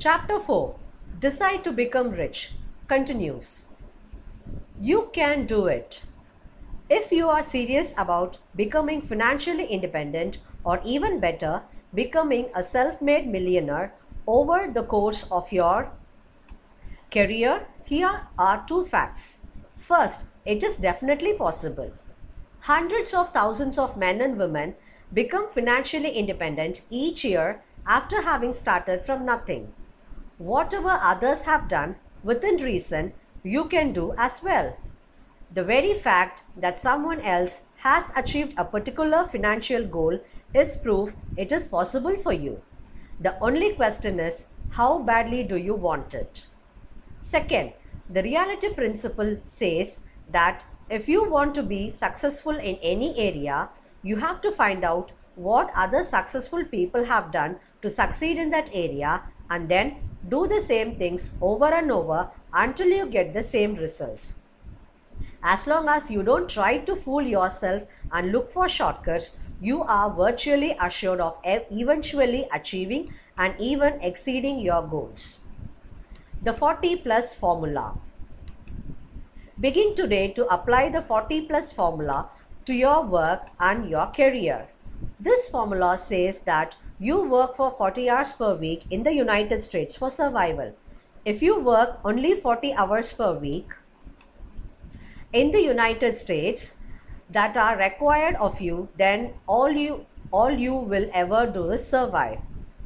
Chapter 4 Decide to Become Rich continues. You can do it. If you are serious about becoming financially independent, or even better, becoming a self made millionaire over the course of your career, here are two facts. First, it is definitely possible. Hundreds of thousands of men and women become financially independent each year after having started from nothing. Whatever others have done within reason, you can do as well. The very fact that someone else has achieved a particular financial goal is proof it is possible for you. The only question is how badly do you want it? Second, the reality principle says that if you want to be successful in any area, you have to find out what other successful people have done to succeed in that area and then do the same things over and over until you get the same results. As long as you don't try to fool yourself and look for shortcuts, you are virtually assured of eventually achieving and even exceeding your goals. The 40 plus formula. Begin today to apply the 40 plus formula to your work and your career. This formula says that you work for 40 hours per week in the United States for survival. If you work only 40 hours per week in the United States that are required of you, then all you all you will ever do is survive.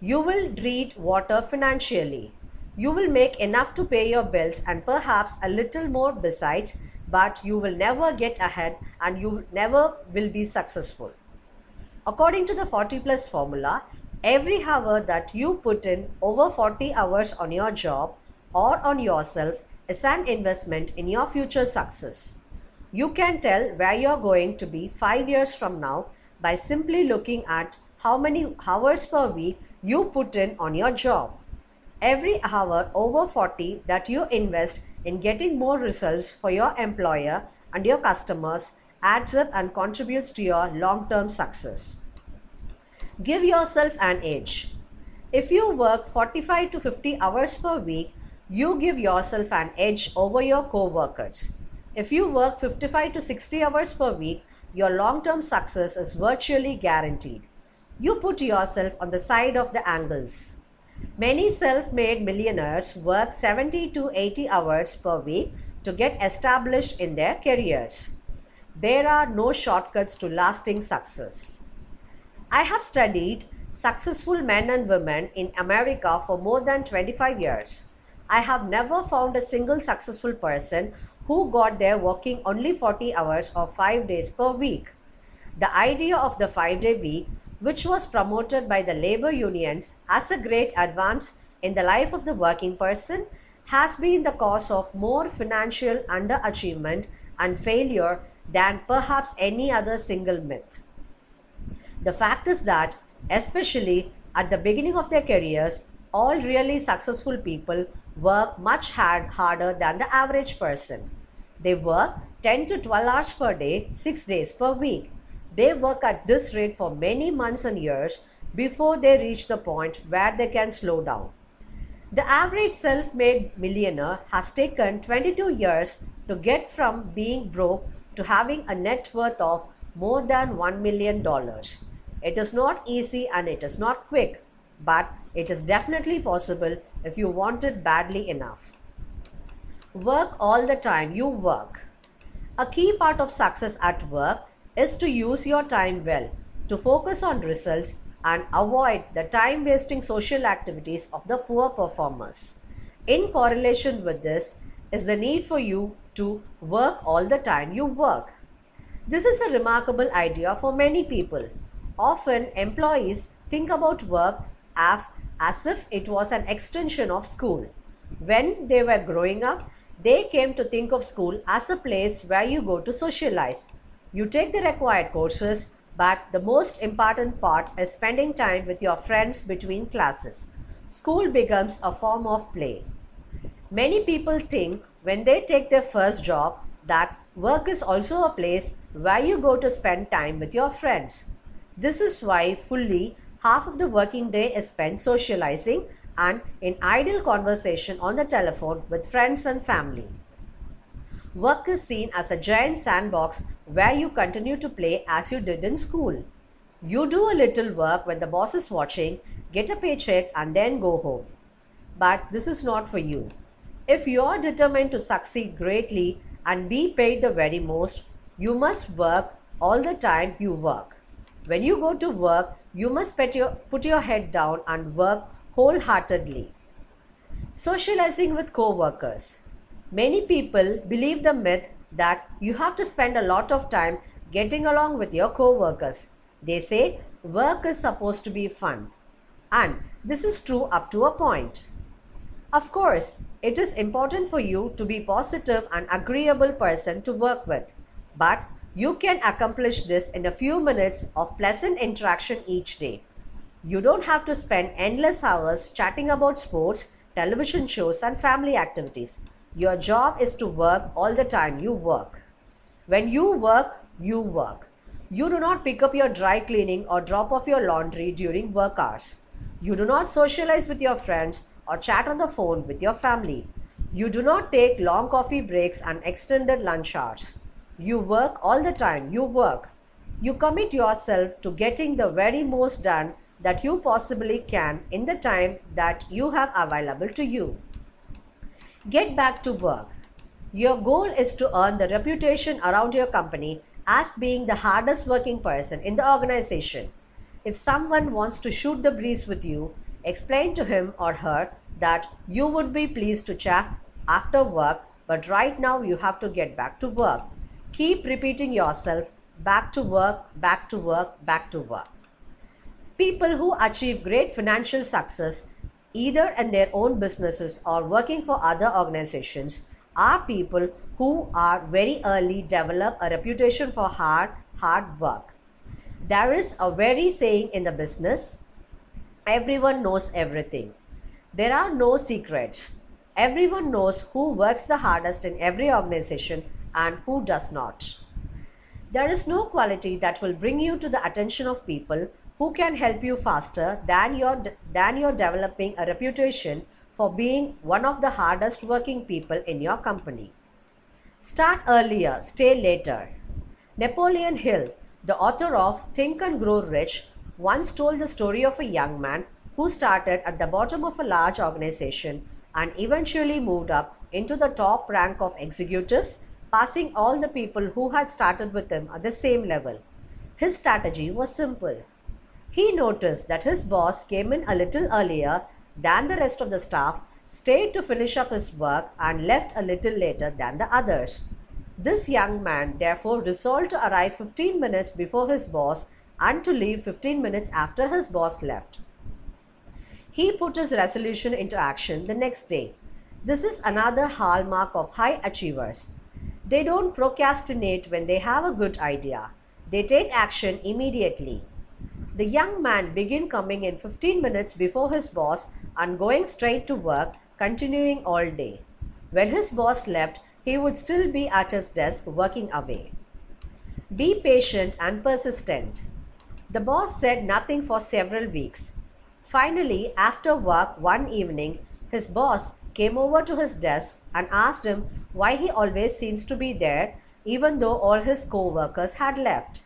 You will need water financially. You will make enough to pay your bills and perhaps a little more besides, but you will never get ahead and you never will be successful. According to the 40 plus formula, every hour that you put in over 40 hours on your job or on yourself is an investment in your future success. You can tell where you're going to be 5 years from now by simply looking at how many hours per week you put in on your job. Every hour over 40 that you invest in getting more results for your employer and your customers adds up and contributes to your long term success. Give yourself an edge. If you work 45 to 50 hours per week, you give yourself an edge over your co workers. If you work 55 to 60 hours per week, your long term success is virtually guaranteed. You put yourself on the side of the angles. Many self made millionaires work 70 to 80 hours per week to get established in their careers. There are no shortcuts to lasting success. I have studied successful men and women in America for more than 25 years. I have never found a single successful person who got there working only 40 hours or 5 days per week. The idea of the 5 day week, which was promoted by the labor unions as a great advance in the life of the working person, has been the cause of more financial underachievement and failure than perhaps any other single myth. The fact is that, especially at the beginning of their careers, all really successful people work much hard, harder than the average person. They work 10 to 12 hours per day, 6 days per week. They work at this rate for many months and years before they reach the point where they can slow down. The average self made millionaire has taken 22 years to get from being broke to having a net worth of more than $1 million. It is not easy and it is not quick, but it is definitely possible if you want it badly enough. Work all the time you work. A key part of success at work is to use your time well, to focus on results and avoid the time wasting social activities of the poor performers. In correlation with this is the need for you to work all the time you work. This is a remarkable idea for many people. Often, employees think about work as if it was an extension of school. When they were growing up, they came to think of school as a place where you go to socialize. You take the required courses, but the most important part is spending time with your friends between classes. School becomes a form of play. Many people think when they take their first job that work is also a place where you go to spend time with your friends. This is why fully half of the working day is spent socializing and in idle conversation on the telephone with friends and family. Work is seen as a giant sandbox where you continue to play as you did in school. You do a little work when the boss is watching, get a paycheck, and then go home. But this is not for you. If you are determined to succeed greatly and be paid the very most, you must work all the time you work. When you go to work, you must put your, put your head down and work wholeheartedly. Socializing with co workers. Many people believe the myth that you have to spend a lot of time getting along with your co workers. They say work is supposed to be fun. And this is true up to a point. Of course, it is important for you to be positive and agreeable person to work with. But you can accomplish this in a few minutes of pleasant interaction each day. You don't have to spend endless hours chatting about sports, television shows, and family activities. Your job is to work all the time you work. When you work, you work. You do not pick up your dry cleaning or drop off your laundry during work hours. You do not socialize with your friends or chat on the phone with your family. You do not take long coffee breaks and extended lunch hours. You work all the time, you work. You commit yourself to getting the very most done that you possibly can in the time that you have available to you. Get back to work. Your goal is to earn the reputation around your company as being the hardest working person in the organization. If someone wants to shoot the breeze with you, explain to him or her that you would be pleased to chat after work, but right now you have to get back to work. Keep repeating yourself back to work, back to work, back to work. People who achieve great financial success, either in their own businesses or working for other organizations, are people who are very early develop a reputation for hard, hard work. There is a very saying in the business everyone knows everything. There are no secrets. Everyone knows who works the hardest in every organization and who does not. There is no quality that will bring you to the attention of people who can help you faster than your, than your developing a reputation for being one of the hardest working people in your company. Start earlier, stay later. Napoleon Hill, the author of Think and Grow Rich, once told the story of a young man who started at the bottom of a large organization and eventually moved up into the top rank of executives, passing all the people who had started with him at the same level. His strategy was simple. He noticed that his boss came in a little earlier than the rest of the staff, stayed to finish up his work, and left a little later than the others. This young man therefore resolved to arrive 15 minutes before his boss and to leave 15 minutes after his boss left. He put his resolution into action the next day. This is another hallmark of high achievers. They don't procrastinate when they have a good idea. They take action immediately. The young man began coming in 15 minutes before his boss and going straight to work, continuing all day. When his boss left, he would still be at his desk working away. Be patient and persistent. The boss said nothing for several weeks. Finally, after work one evening, his boss came over to his desk and asked him why he always seems to be there even though all his co-workers had left.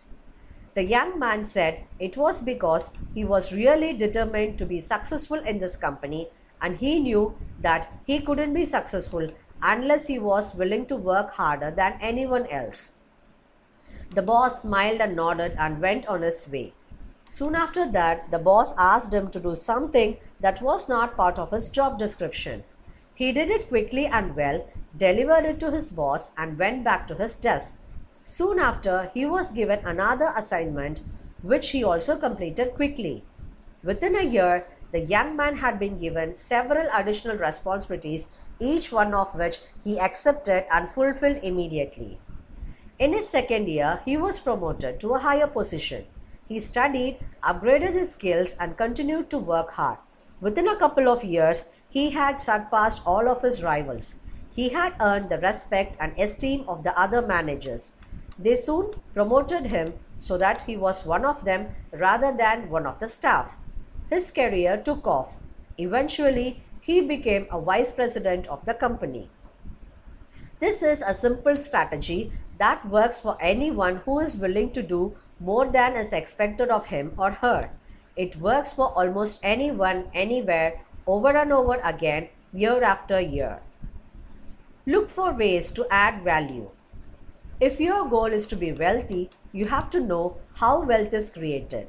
The young man said it was because he was really determined to be successful in this company and he knew that he couldn't be successful unless he was willing to work harder than anyone else. The boss smiled and nodded and went on his way. Soon after that, the boss asked him to do something that was not part of his job description. He did it quickly and well, delivered it to his boss, and went back to his desk. Soon after, he was given another assignment, which he also completed quickly. Within a year, the young man had been given several additional responsibilities, each one of which he accepted and fulfilled immediately. In his second year, he was promoted to a higher position. He studied, upgraded his skills, and continued to work hard. Within a couple of years, he had surpassed all of his rivals. He had earned the respect and esteem of the other managers. They soon promoted him so that he was one of them rather than one of the staff. His career took off. Eventually, he became a vice president of the company. This is a simple strategy that works for anyone who is willing to do more than is expected of him or her. It works for almost anyone, anywhere, over and over again, year after year. Look for ways to add value. If your goal is to be wealthy, you have to know how wealth is created.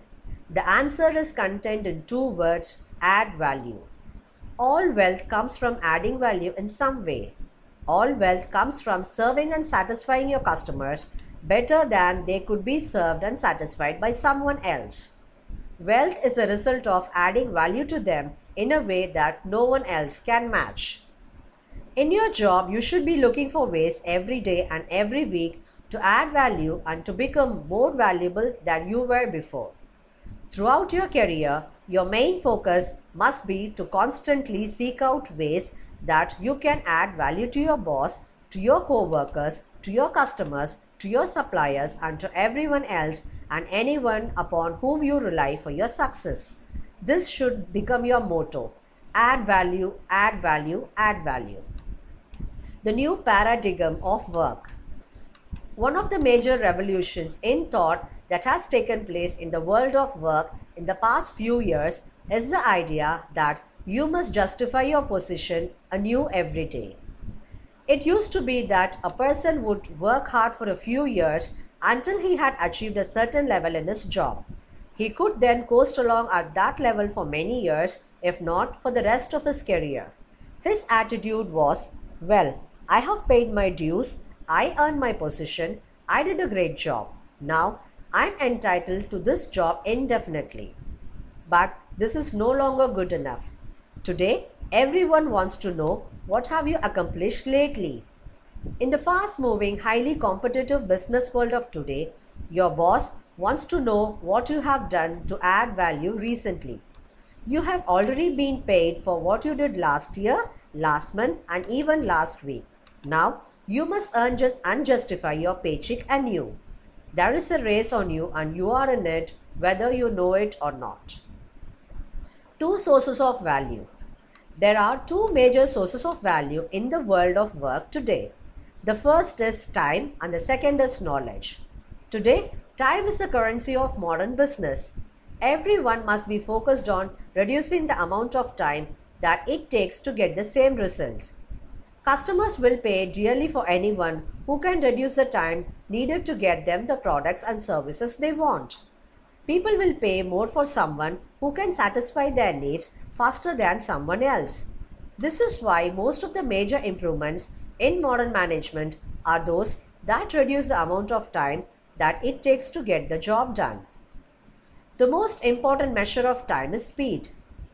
The answer is contained in two words add value. All wealth comes from adding value in some way. All wealth comes from serving and satisfying your customers better than they could be served and satisfied by someone else. Wealth is a result of adding value to them in a way that no one else can match. In your job, you should be looking for ways every day and every week to add value and to become more valuable than you were before. Throughout your career, your main focus must be to constantly seek out ways that you can add value to your boss, to your co-workers, to your customers, to your suppliers and to everyone else and anyone upon whom you rely for your success. This should become your motto. Add value, add value, add value. The new paradigm of work. One of the major revolutions in thought that has taken place in the world of work in the past few years is the idea that you must justify your position anew every day. It used to be that a person would work hard for a few years until he had achieved a certain level in his job. He could then coast along at that level for many years, if not for the rest of his career. His attitude was, well, I have paid my dues, I earned my position, I did a great job. Now I'm entitled to this job indefinitely. But this is no longer good enough. Today, everyone wants to know what have you accomplished lately? In the fast moving, highly competitive business world of today, your boss wants to know what you have done to add value recently. You have already been paid for what you did last year, last month, and even last week. Now, you must earn and justify your paycheck anew. There is a race on you, and you are in it whether you know it or not. Two sources of value. There are two major sources of value in the world of work today. The first is time, and the second is knowledge. Today, time is the currency of modern business. Everyone must be focused on reducing the amount of time that it takes to get the same results. Customers will pay dearly for anyone who can reduce the time needed to get them the products and services they want. People will pay more for someone who can satisfy their needs faster than someone else. This is why most of the major improvements in modern management are those that reduce the amount of time that it takes to get the job done. The most important measure of time is speed.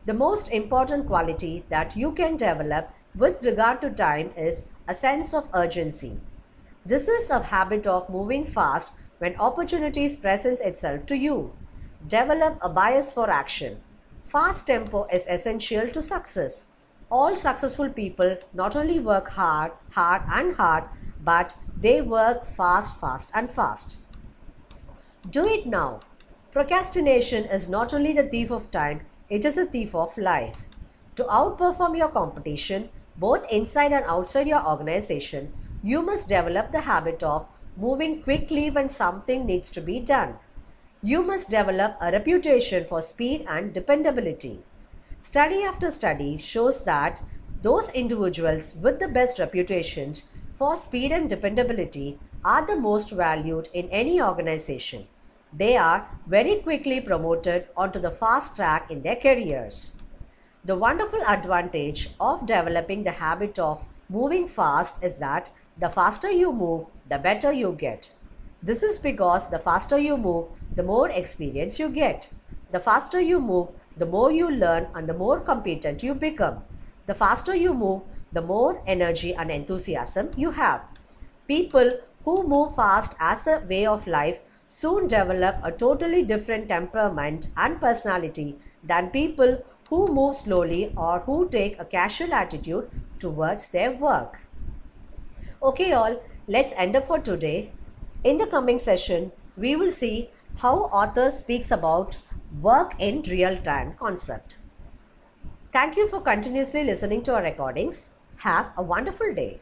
The most important quality that you can develop with regard to time is a sense of urgency. This is a habit of moving fast when opportunities presents itself to you. Develop a bias for action. Fast tempo is essential to success. All successful people not only work hard, hard and hard, but they work fast, fast and fast. Do it now. Procrastination is not only the thief of time, it is a thief of life. To outperform your competition, both inside and outside your organization, you must develop the habit of moving quickly when something needs to be done. You must develop a reputation for speed and dependability. Study after study shows that those individuals with the best reputations for speed and dependability are the most valued in any organization. They are very quickly promoted onto the fast track in their careers. The wonderful advantage of developing the habit of moving fast is that the faster you move, the better you get. This is because the faster you move, the more experience you get. The faster you move, the more you learn and the more competent you become. The faster you move, the more energy and enthusiasm you have. People who move fast as a way of life soon develop a totally different temperament and personality than people who move slowly or who take a casual attitude towards their work. Okay, all, let's end up for today. In the coming session, we will see how author speaks about work in real time concept. Thank you for continuously listening to our recordings. Have a wonderful day.